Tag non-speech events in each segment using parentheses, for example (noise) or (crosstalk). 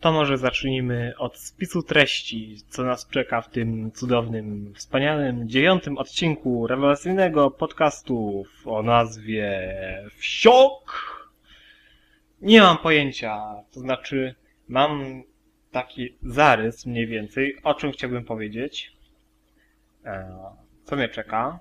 To może zacznijmy od spisu treści, co nas czeka w tym cudownym, wspaniałym, dziewiątym odcinku rewelacyjnego podcastu o nazwie Wsiok. Nie mam pojęcia, to znaczy mam taki zarys mniej więcej, o czym chciałbym powiedzieć, e, co mnie czeka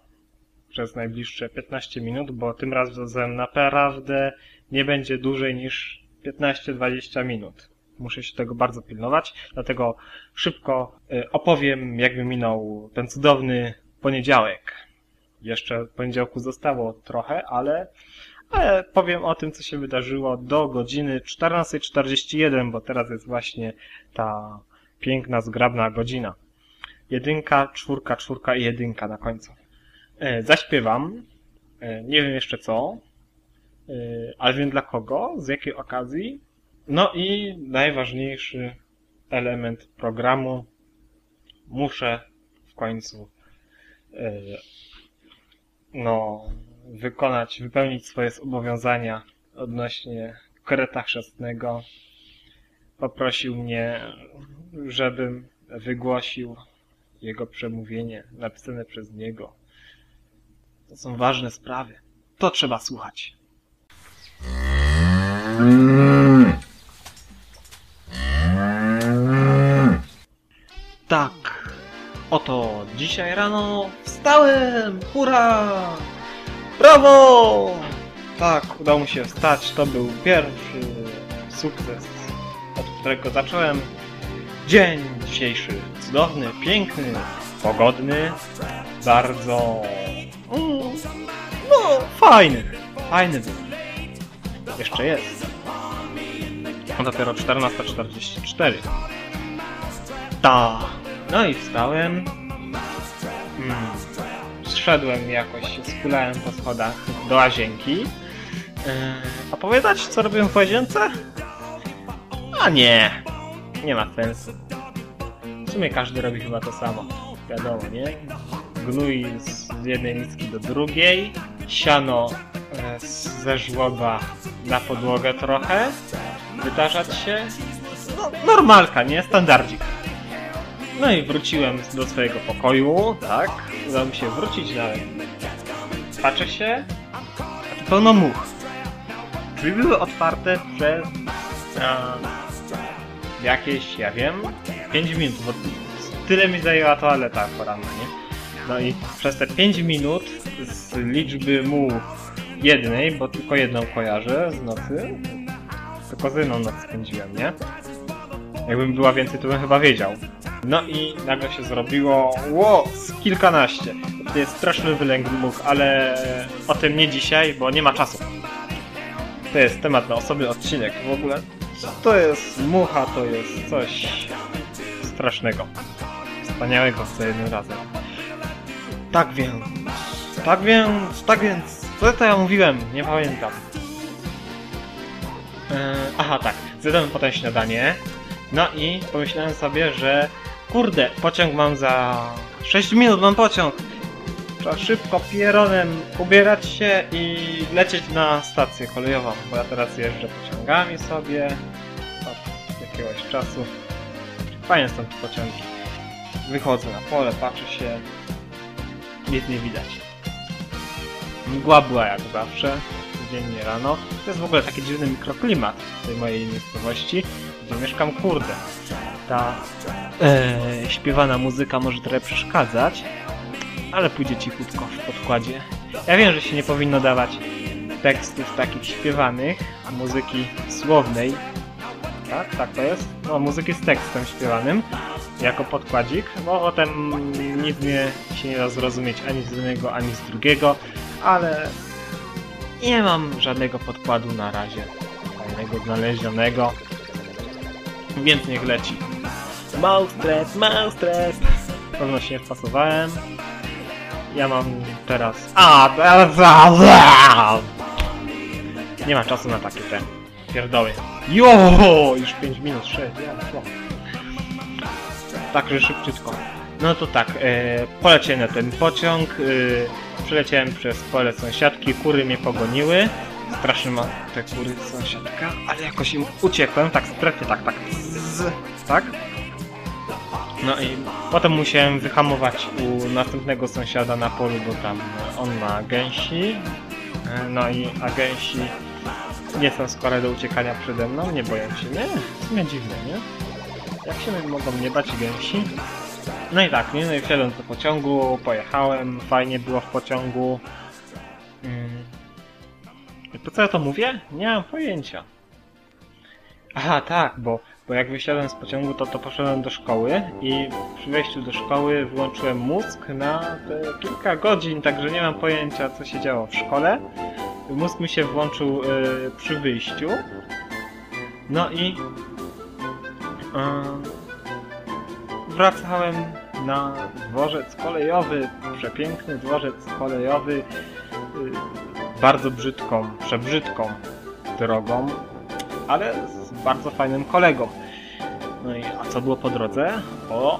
przez najbliższe 15 minut, bo tym razem naprawdę nie będzie dłużej niż 15-20 minut. Muszę się tego bardzo pilnować, dlatego szybko y, opowiem, jakby minął ten cudowny poniedziałek. Jeszcze poniedziałku zostało trochę, ale, ale powiem o tym, co się wydarzyło do godziny 14.41, bo teraz jest właśnie ta piękna, zgrabna godzina. Jedynka, czwórka, czwórka i jedynka na końcu. E, zaśpiewam, e, nie wiem jeszcze co, e, ale wiem dla kogo, z jakiej okazji. No i najważniejszy element programu. Muszę w końcu no, wykonać, wypełnić swoje zobowiązania odnośnie kreta chrzestnego. Poprosił mnie, żebym wygłosił jego przemówienie napisane przez niego to są ważne sprawy. To trzeba słuchać. Tak, oto dzisiaj rano wstałem! Hurra! Brawo! Tak, udało mi się wstać. To był pierwszy sukces, od którego zacząłem. Dzień dzisiejszy cudowny, piękny, pogodny, bardzo no, fajny. Fajny był. Jeszcze jest. Dopiero 14.44. Ta. No i wstałem. Hmm. Zszedłem jakoś, skulałem po schodach do łazienki. Yy, opowiadać, co robiłem w łazience? A nie. Nie ma sensu. W sumie każdy robi chyba to samo. Wiadomo, nie? gnój z jednej miski do drugiej, siano e, ze żłoba na podłogę trochę, wydarzać się. No, normalka, nie? Standardzik. No i wróciłem do swojego pokoju, tak? Udało mi się wrócić na... Patrzę się, a tu pełno much. Drzwi były otwarte przez... A, jakieś, ja wiem, 5 minut, bo tyle mi zajęła toaleta poranna, nie? No i przez te 5 minut z liczby mu jednej, bo tylko jedną kojarzę z nocy, tylko z jedną noc spędziłem, nie? Jakbym była więcej, to bym chyba wiedział. No i nagle się zrobiło, ło, z kilkanaście. To jest straszny wylęk much, ale o tym nie dzisiaj, bo nie ma czasu. To jest temat na osobny odcinek w ogóle. To jest mucha, to jest coś strasznego. Wspaniałego za jednym razem. Tak więc, tak więc, tak więc, co to ja mówiłem? Nie pamiętam. Eee, aha, tak, zjadłem potem śniadanie, no i pomyślałem sobie, że kurde, pociąg mam za 6 minut, mam pociąg. Trzeba szybko pieronem ubierać się i lecieć na stację kolejową, bo ja teraz jeżdżę pociągami sobie od jakiegoś czasu. Fajne są te pociągi. Wychodzę na pole, patrzę się, nic nie widać. Mgła była jak zawsze, codziennie rano. To jest w ogóle taki dziwny mikroklimat tej mojej miejscowości, gdzie mieszkam, kurde. Ta e, śpiewana muzyka może trochę przeszkadzać, ale pójdzie cichutko w podkładzie. Ja wiem, że się nie powinno dawać tekstów takich śpiewanych, muzyki słownej. Tak, tak to jest? No, muzyki z tekstem śpiewanym, jako podkładzik, bo potem nic nie, się nie da zrozumieć ani z jednego, ani z drugiego, ale nie mam żadnego podkładu na razie fajnego, znalezionego, więc niech leci. Mousetrap, mousetrap! Pewno się nie wpasowałem. Ja mam teraz... A! Nie ma czasu na takie te pierdoły. Jo! Już 5 minut, 6, ja, Także szybciutko. No to tak, e, poleciałem na ten pociąg, e, przeleciałem przez pole sąsiadki, kury mnie pogoniły. Strasznie ma te kury sąsiadka, ale jakoś im uciekłem, tak sprytnie, tak, tak. z... tak? No i potem musiałem wyhamować u następnego sąsiada na polu, bo tam on ma gęsi. No i a gęsi nie są skore do uciekania przede mną, nie boją się mnie. W sumie dziwne, nie? Jak się mogą nie bać gęsi? No i tak, nie? No i wsiadłem do pociągu, pojechałem, fajnie było w pociągu. Mm. I po co ja to mówię? Nie mam pojęcia. Aha, tak, bo, bo jak wysiadłem z pociągu, to, to poszedłem do szkoły i przy wejściu do szkoły włączyłem mózg na kilka godzin, także nie mam pojęcia, co się działo w szkole. Mózg mi się włączył y, przy wyjściu. No i y, wracałem na dworzec kolejowy, przepiękny dworzec kolejowy, y, bardzo brzydką, przebrzydką drogą, ale bardzo fajnym kolegą. No i a co było po drodze? O,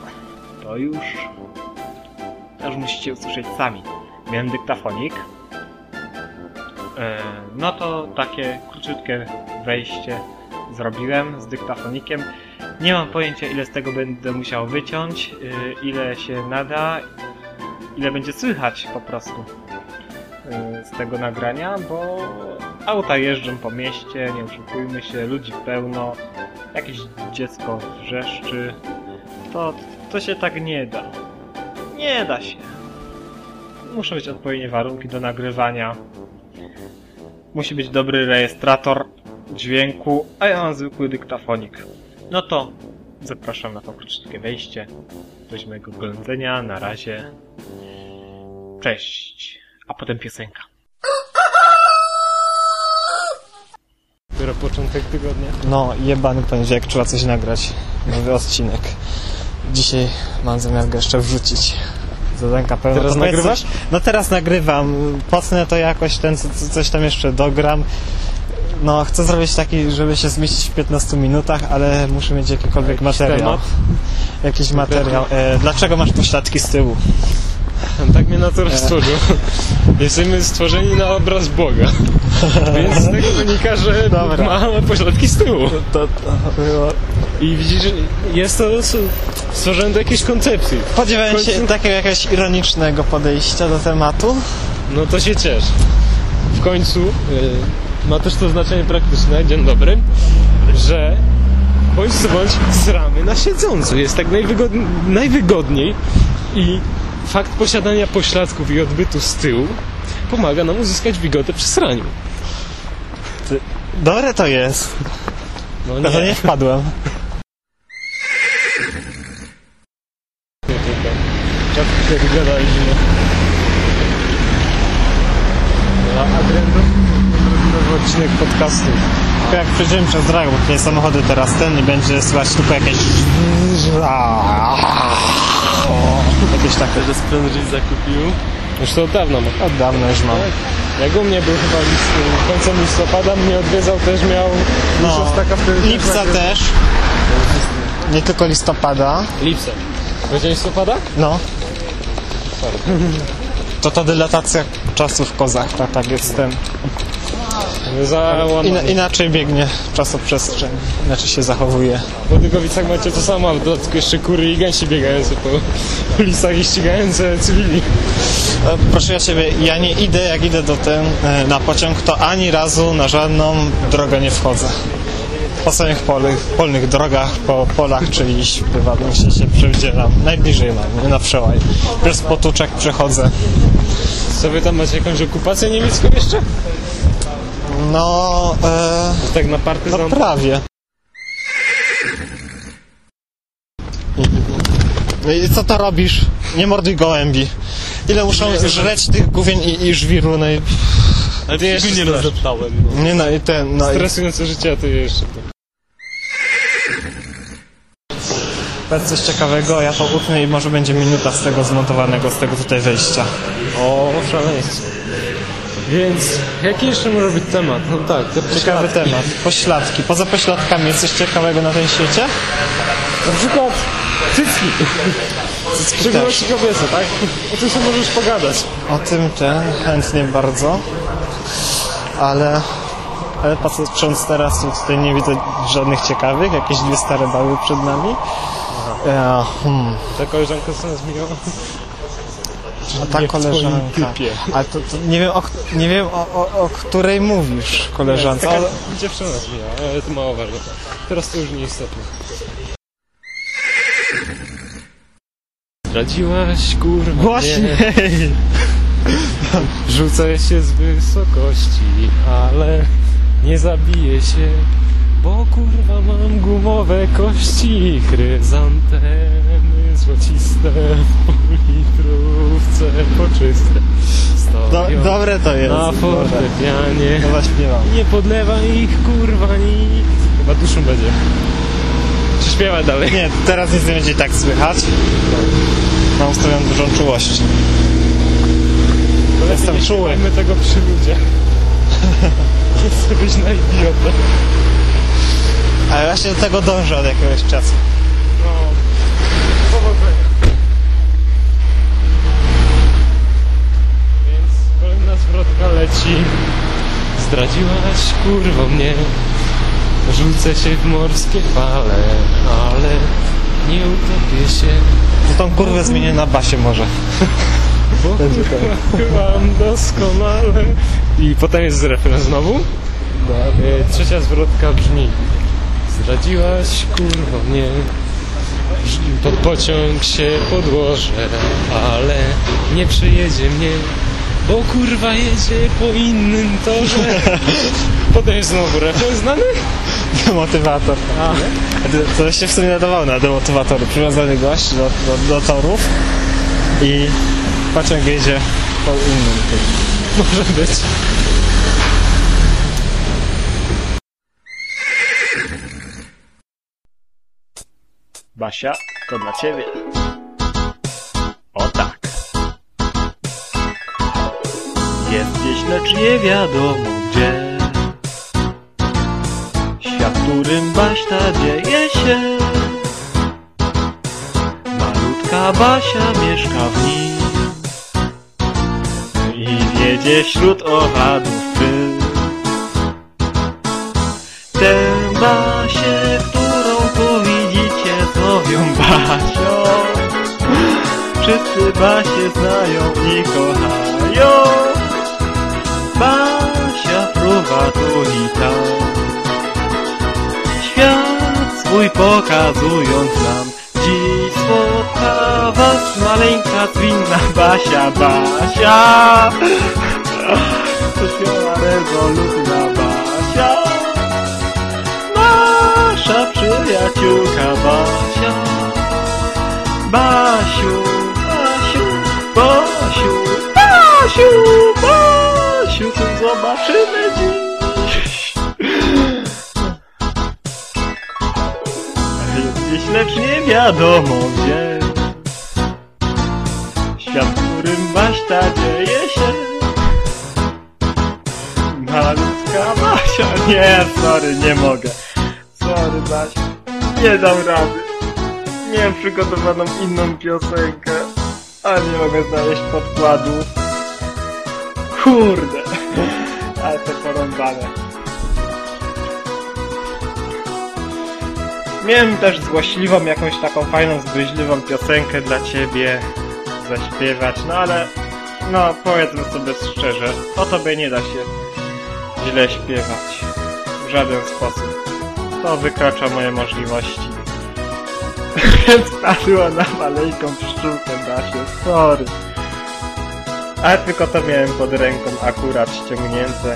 to już, to już musicie usłyszeć sami. Miałem dyktafonik. E, No to takie króciutkie wejście zrobiłem z dyktafonikiem. Nie mam pojęcia ile z tego będę musiał wyciąć, y, ile się nada, ile będzie słychać po prostu y, z tego nagrania, bo auta jeżdżą po mieście, nie oszukujmy się, ludzi pełno, jakieś dziecko wrzeszczy, to, to się tak nie da. Nie da się. Muszą być odpowiednie warunki do nagrywania. Musi być dobry rejestrator dźwięku, a ja mam zwykły dyktafonik. No to zapraszam na to krótkie wejście. Dość mojego ględzenia. Na razie. Cześć. A potem piosenka. Dopiero początek tygodnia. No, jebany poniedziałek, trzeba coś nagrać. Nowy odcinek. Dzisiaj mam zamiar go jeszcze wrzucić. Zadanka pełna. Teraz nagrywasz? Coś. No teraz nagrywam. Pocnę to jakoś, ten co- co- coś tam jeszcze dogram. No, chcę zrobić taki, żeby się zmieścić w 15 minutach, ale muszę mieć jakikolwiek Jakiś materiał. temat? Jakiś materiał. E, dlaczego masz pośladki z tyłu? (laughs) Tak mnie natura stworzył. (laughs) Jesteśmy stworzeni na obraz Boga. (laughs) Więc z tego wynika, że Dobra. Bóg ma pośladki z tyłu. To, to było... I widzisz, jest to stworzone do jakiejś koncepcji. Spodziewałem końcu- się takiego jakiegoś ironicznego podejścia do tematu. No to się ciesz. W końcu y, ma też to znaczenie praktyczne, dzień dobry, że bądź co bądź sramy na siedząco. Jest tak najwygodniej i fakt posiadania pośladków i odbytu z tyłu pomaga nam uzyskać wigotę przy sraniu. Dobre to jest. No Na to nie wpadłem. Rzadko kiedy gadaliśmy. No, nowy odcinek podcastu. Tylko jak przejdziemy przez drogę, bo tutaj samochody teraz ten i będzie słychać tylko jakieś... Jakieś takie... Że sprężyć zakupił. Już to od dawna ma. Od dawna już mam. Jak u mnie był chyba list, końcem listopada, mnie odwiedzał też miał No, taka wtedy Lipca też. Nie tylko listopada. Lipca. Będzie listopada? No. To to dylatacja czasu w kozach, tak, tak jest ten. Za Ina, inaczej biegnie czasoprzestrzeń, inaczej się zachowuje. W Łodygowicach macie to samo, ale w dodatku jeszcze kury i gęsi biegające po ulicach i ścigające cywili. E, Proszę ja Ciebie, ja nie idę, jak idę do ten, e, na pociąg, to ani razu na żadną drogę nie wchodzę. Po samych polnych, polnych drogach, po polach czyichś prywatnych się, się przewdzielam. Najbliżej mam, nie na przełaj. Przez potuczek przechodzę. Co wy tam macie jakąś okupację niemiecką jeszcze? No, e, Tak na partyzan. no prawie. No i co to robisz? Nie morduj gołębi. Ile muszą żreć tych główien i, i żwiru, no i... Ale ty jeszcze nie. No. Nie no i ten, no. Stresujące życie, a ty jeszcze. Powiedz coś ciekawego, ja to utnę i może będzie minuta z tego zmontowanego, z tego tutaj wejścia. O, szaleństwo. Więc jaki jeszcze może być temat? No tak, te Ciekawy temat. Pośladki. Poza pośladkami jest coś ciekawego na tym świecie? Na przykład cycki. W szczególności kobiece, tak? O tym sobie możesz pogadać. O tym ten chętnie bardzo. Ale ale patrząc teraz, tutaj nie widzę żadnych ciekawych, jakieś dwie stare baby przed nami. Ja, hmm. Ta koleżanka co nas? A ta Nie koleżanka. typie. Ale to, to nie wiem, o, nie wiem o, o, o której mówisz. Taka Ale, dziewczyna mijała, ale to mało ważne. Teraz to już nieistotne. Zdradziłaś, kurwa, Właśnie! Rzucę się z wysokości, ale nie zabiję się, bo kurwa mam gumowe kości, chryzantemy złociste w politrówce poczyste. Do, Stoją dobre to jest. na fortepianie. To zaśpiewam. Nie podlewa ich kurwa nikt. Chyba duszą będzie. Czy śpiewa dalej? Nie, teraz nic nie będzie tak słychać. Mam ustawioną dużą czułość. Jestem nie czuły. śpiewajmy tego przy ludziach. Nie chcę być na idiotę. Ale właśnie do tego dążę od jakiegoś czasu. No. Powodzenia. Więc kolejna zwrotka leci. Zdradziłaś kurwo mnie. Rzucę się w morskie fale, ale nie utopię się. To tą kurwę zmienię na basie może. (laughs) Bo chyłam doskonale. I potem jest refren znowu. E, Trzecia zwrotka brzmi Zdradziłaś kurwa mnie Pod pociąg się podłożę Ale nie przyjedzie mnie Bo kurwa jedzie po innym torze (laughs) Potem jest znowu refren znany Demotywator. A, to- się w sumie nadawało na demotywatory. Przywiązany gość do, do, do torów i pociąg jedzie po innym. Może być Basia, to dla ciebie. O tak. Jest gdzieś, lecz nie wiadomo gdzie. Świat, którym baśta dzieje się. Malutka Basia mieszka w nim. I wiedzie wśród owadów pył. Tę Basię, zowią Basią. Wszyscy Basię znają i kochają. Basia fruwa tu i tam. Świat swój pokazując nam. Dziś spotka was maleńka zwinna Basia, Basia. To śmiała rezolutna Basia. Nasza przyjaciółka Basia. Zobaczymy dziś. Jest gdzieś, lecz nie wiadomo gdzie. Świat, w którym Baśta dzieje się. Malutka Basia, nie, sorry, nie mogę. Sorry, Basia, nie dam rady. Miałem przygotowaną inną piosenkę, a nie mogę znaleźć podkładu. Kurde, ale to porąbane. Miałem też złośliwą, jakąś taką fajną, zgryźliwą piosenkę dla ciebie zaśpiewać, no ale no powiedzmy sobie szczerze, o tobie nie da się źle śpiewać. W żaden sposób. To wykracza moje możliwości. (laughs) Więc padła na maleńką pszczółkę Basię, sorry. Ale tylko to miałem pod ręką akurat ściągnięte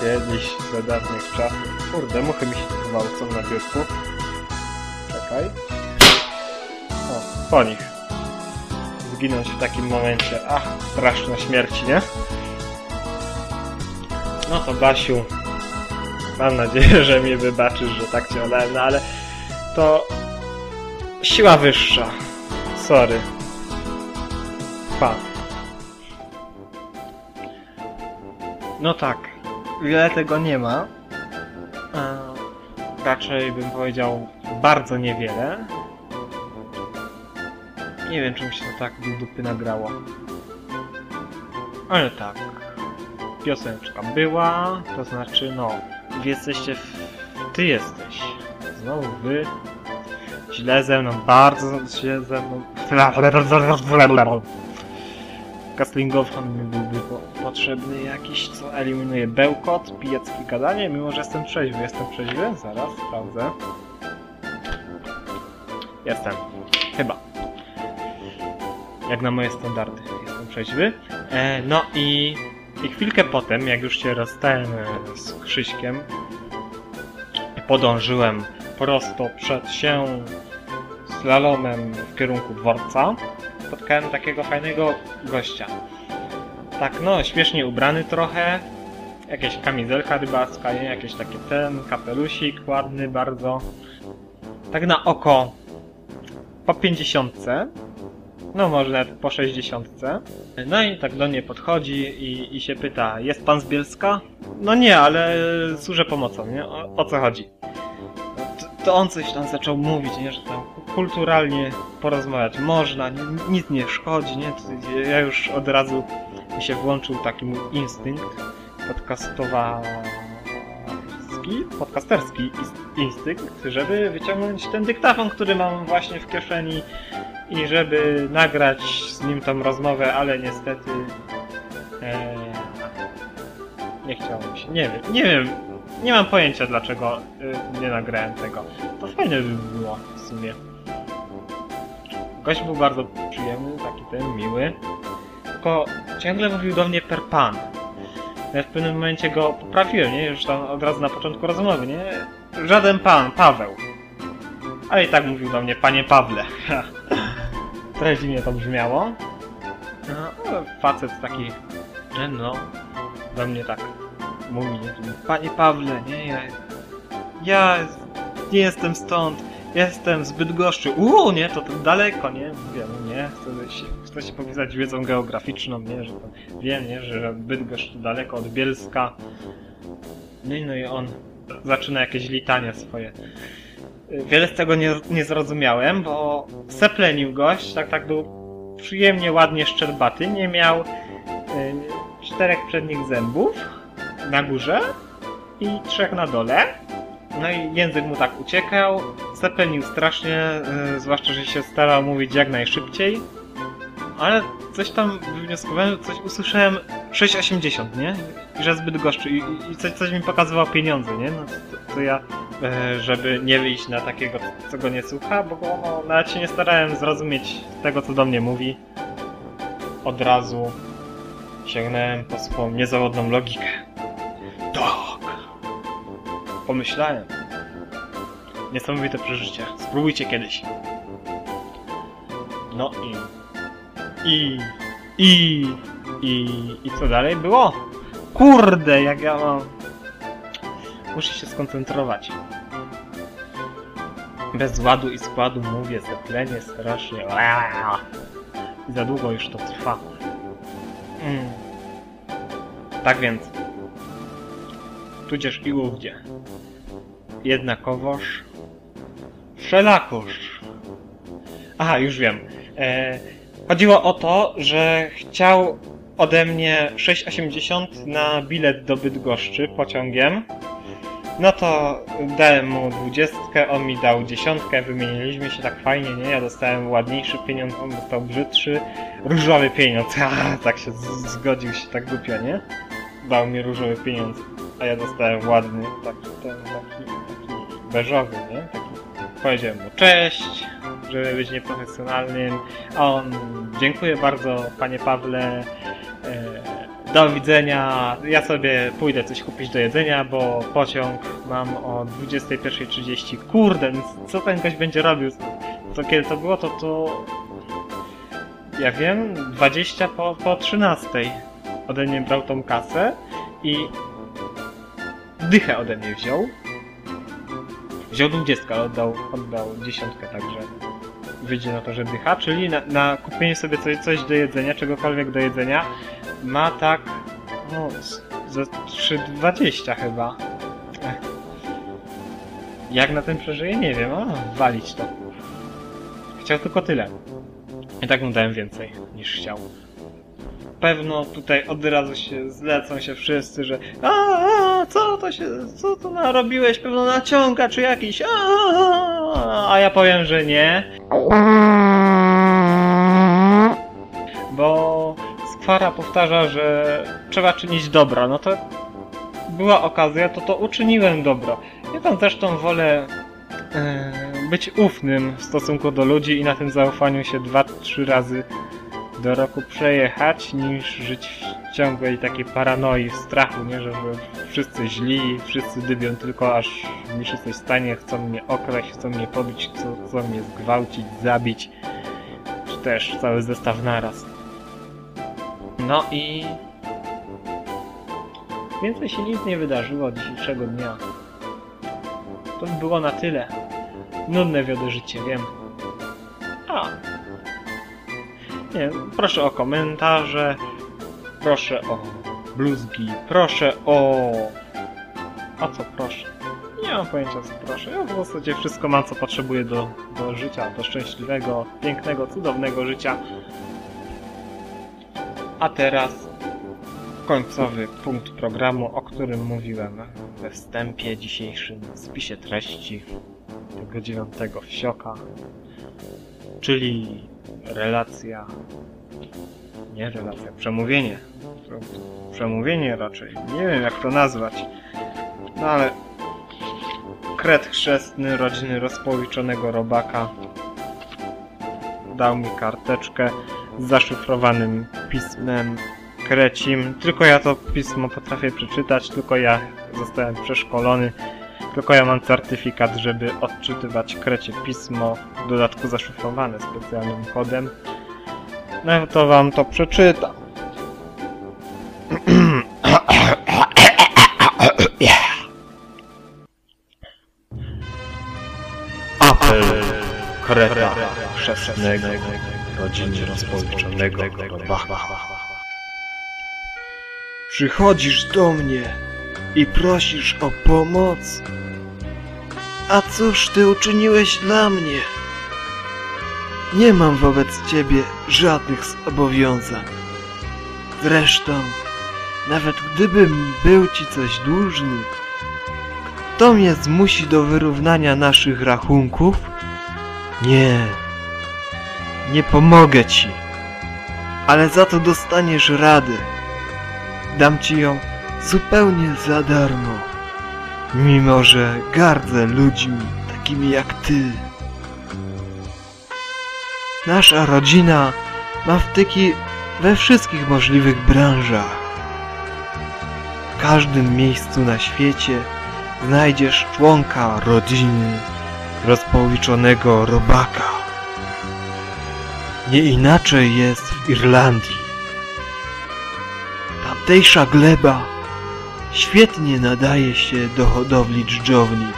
kiedyś z dawnych czasów. Kurde, muchy mi się gwałcą na biurku. Czekaj. O, po nich. Zginąć w takim momencie. Ach, straszna śmierć, nie? No to Basiu, mam nadzieję, że mi wybaczysz, że tak cię olałem, no ale to siła wyższa. Sorry. Pa. No tak, wiele tego nie ma. E, raczej bym powiedział bardzo niewiele. Nie wiem, czemu się to tak do dupy nagrało. Ale tak. pioseneczka była, to znaczy no, wy jesteście, w... ty jesteś, znowu wy, źle ze mną, bardzo źle ze mną, (laughs) Castlingofon mi byłby po, potrzebny jakiś, co eliminuje bełkot, pijackie gadanie, mimo że jestem trzeźwy, jestem trzeźwy? Zaraz, sprawdzę. Jestem, chyba. Jak na moje standardy, jestem trzeźwy. E, no i, i chwilkę potem, jak już się rozstałem e, z Krzyśkiem, podążyłem prosto przed się slalomem w kierunku dworca, spotkałem takiego fajnego gościa. Tak, no, śmiesznie ubrany trochę, jakieś kamizelka rybacka, nie? Jakieś takie ten, kapelusik ładny bardzo. Tak na oko po 50, no może nawet po 60. No i tak do mnie podchodzi i, i się pyta, jest pan z Bielska? No nie, ale służę pomocą, nie? O, o co chodzi? To, on coś tam zaczął mówić, nie? Że tam kulturalnie porozmawiać można, nic nie szkodzi, nie? To Ja już od razu mi się włączył taki mój instynkt podcastowarski, podcasterski instynkt, żeby wyciągnąć ten dyktafon, który mam właśnie w kieszeni i żeby nagrać z nim tą rozmowę, ale niestety e, nie chciało mi się. Nie wiem, nie wiem, nie mam pojęcia dlaczego e, nie nagrałem tego. To fajne by było w sumie. Gość był bardzo przyjemny, taki ten miły. Tylko ciągle mówił do mnie per pan. Ja w pewnym momencie go poprawiłem, nie? Już tam od razu na początku rozmowy, nie? Żaden pan, Paweł. Ale i tak mówił do mnie, panie Pawle. (laughs) Trochę dziwnie to brzmiało. No, facet taki, no, do mnie tak mówi, nie? Panie Pawle, nie? Ja, ja nie jestem stąd, jestem z Bydgoszczy. Uuu, nie, to, to daleko, nie? Mówię, no nie, chcę się, chcę się wiedzą geograficzną, nie? Że to, wiem, nie? Że Bydgoszcz to daleko od Bielska. No i, no i on zaczyna jakieś litania swoje. Wiele z tego nie, nie zrozumiałem, bo seplenił gość, tak tak był przyjemnie, ładnie szczerbaty, nie miał y, czterech przednich zębów na górze i trzech na dole. No i język mu tak uciekał, seplenił strasznie, y, zwłaszcza, że się starał mówić jak najszybciej. Ale coś tam wywnioskowałem, coś usłyszałem 6,80, nie? I że zbyt goszczy i, i- coś, coś mi pokazywał pieniądze, nie? No to, to ja e, żeby nie wyjść na takiego, co go nie słucha, bo no, nawet się nie starałem zrozumieć tego, co do mnie mówi. Od razu sięgnąłem po swą niezawodną logikę. Tak! Pomyślałem. Niesamowite przeżycie. Spróbujcie kiedyś. No i... I... I... I... I co dalej było? Kurde, jak ja mam... Muszę się skoncentrować. Bez ładu i składu mówię, zeplenie strasznie. I za długo już to trwa. Mm. Tak więc. Tudzież i ówdzie. Jednakowoż. Wszelakoż. Aha, już wiem. E, chodziło o to, że chciał ode mnie 6,80 na bilet do Bydgoszczy pociągiem. No to dałem mu dwudziestkę, on mi dał dziesiątkę, wymieniliśmy się tak fajnie, nie? Ja dostałem ładniejszy pieniądz, on dostał brzydszy, różowy pieniądz. (laughs) Tak się zgodził się tak głupio, nie? Dał mi różowy pieniądz, a ja dostałem ładny, taki ten, taki, taki beżowy, nie? Taki. Powiedziałem mu cześć, żeby być nieprofesjonalnym, a on dziękuję bardzo, panie Pawle, e, do widzenia. Ja sobie pójdę coś kupić do jedzenia, bo pociąg mam o 21.30. Kurde, więc co ten gość będzie robił? To kiedy to było, to to... Ja wiem, 20 po, po 13 ode mnie brał tą kasę i dychę ode mnie wziął. Wziął 20, ale oddał, oddał dziesiątkę, także wyjdzie na to, że dycha, czyli na, na kupienie sobie coś, coś do jedzenia, czegokolwiek do jedzenia, ma tak, no, za 3,20 chyba. (laughs) Jak na tym przeżyje, nie wiem, a walić to. Chciał tylko tyle. I tak mu dałem więcej niż chciał. pewno tutaj od razu się zlecą się wszyscy, że a, a co to się, co to narobiłeś, pewno naciąga czy jakiś, a, ja powiem, że nie. Bo Skwara powtarza, że trzeba czynić dobro, no to była okazja, to to uczyniłem dobro. Ja tam zresztą wolę e, być ufnym w stosunku do ludzi i na tym zaufaniu się dwa, trzy razy do roku przejechać, niż żyć ciągłej takiej paranoi, strachu, nie? Że że wszyscy źli, wszyscy dybią tylko aż mi się coś stanie, chcą mnie okraść, chcą mnie pobić, chcą, chcą mnie zgwałcić, zabić, czy też cały zestaw naraz. No i... Więcej się nic nie wydarzyło od dzisiejszego dnia. To by było na tyle. Nudne wiode życie, wiem. A, nie, proszę o komentarze, proszę o bluzgi, proszę o... O co proszę? Nie mam pojęcia co proszę. Ja w zasadzie wszystko mam co potrzebuję do, do życia, do szczęśliwego, pięknego, cudownego życia. A teraz końcowy punkt programu, o którym mówiłem we wstępie dzisiejszym spisie treści tego dziewiątego wsioka, czyli relacja, nie relacja, przemówienie, przemówienie raczej, nie wiem jak to nazwać, no ale kret chrzestny rodziny rozpołiczonego robaka dał mi karteczkę z zaszyfrowanym pismem krecim. Tylko ja to pismo potrafię przeczytać, tylko ja zostałem przeszkolony. Tylko ja mam certyfikat, żeby odczytywać krecie pismo, w dodatku zaszyfrowane specjalnym kodem. No to wam to przeczytam. Apel kreta chrzestnego rodziny rozpołiczonego robaka. Przychodzisz do mnie i prosisz o pomoc. A cóż ty uczyniłeś dla mnie? Nie mam wobec ciebie żadnych zobowiązań. Zresztą, nawet gdybym był ci coś dłużny, kto mnie zmusi do wyrównania naszych rachunków? Nie, nie pomogę ci, ale za to dostaniesz radę. Dam ci ją zupełnie za darmo. Mimo, że gardzę ludźmi takimi jak ty. Nasza rodzina ma wtyki we wszystkich możliwych branżach. W każdym miejscu na świecie znajdziesz członka rodziny rozpołiczonego robaka. Nie inaczej jest w Irlandii. Tamtejsza gleba świetnie nadaje się do hodowli dżdżownic.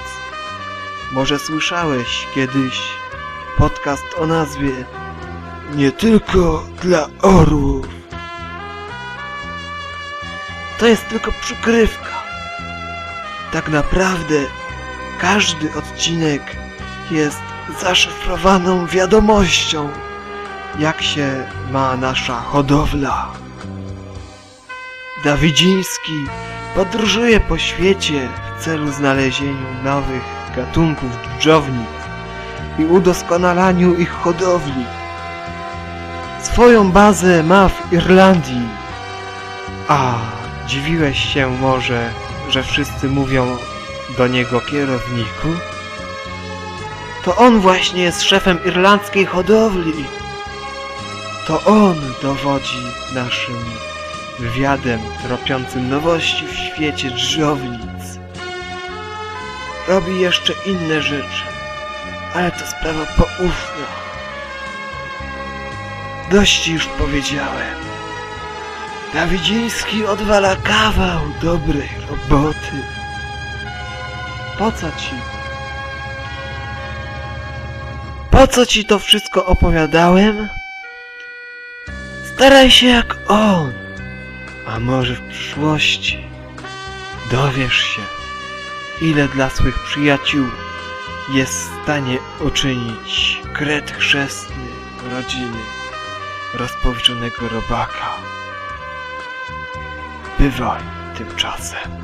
Może słyszałeś kiedyś podcast o nazwie Nie tylko dla orłów. To jest tylko przykrywka. Tak naprawdę każdy odcinek jest zaszyfrowaną wiadomością, jak się ma nasza hodowla. Dawidziński podróżuje po świecie w celu znalezienia nowych gatunków dżdżownic i udoskonalaniu ich hodowli. Swoją bazę ma w Irlandii. A dziwiłeś się może, że wszyscy mówią do niego kierowniku? To on właśnie jest szefem irlandzkiej hodowli. To on dowodzi naszym wywiadem tropiącym nowości w świecie dżdżownic. Robi jeszcze inne rzeczy, ale to sprawa poufna. Dość już powiedziałem. Dawidziński odwala kawał dobrej roboty. Po co ci? Po co ci to wszystko opowiadałem? Staraj się jak on. A może w przyszłości dowiesz się, ile dla swych przyjaciół jest w stanie uczynić kret chrzestny rodziny rozpowrzonego robaka. Bywaj tymczasem.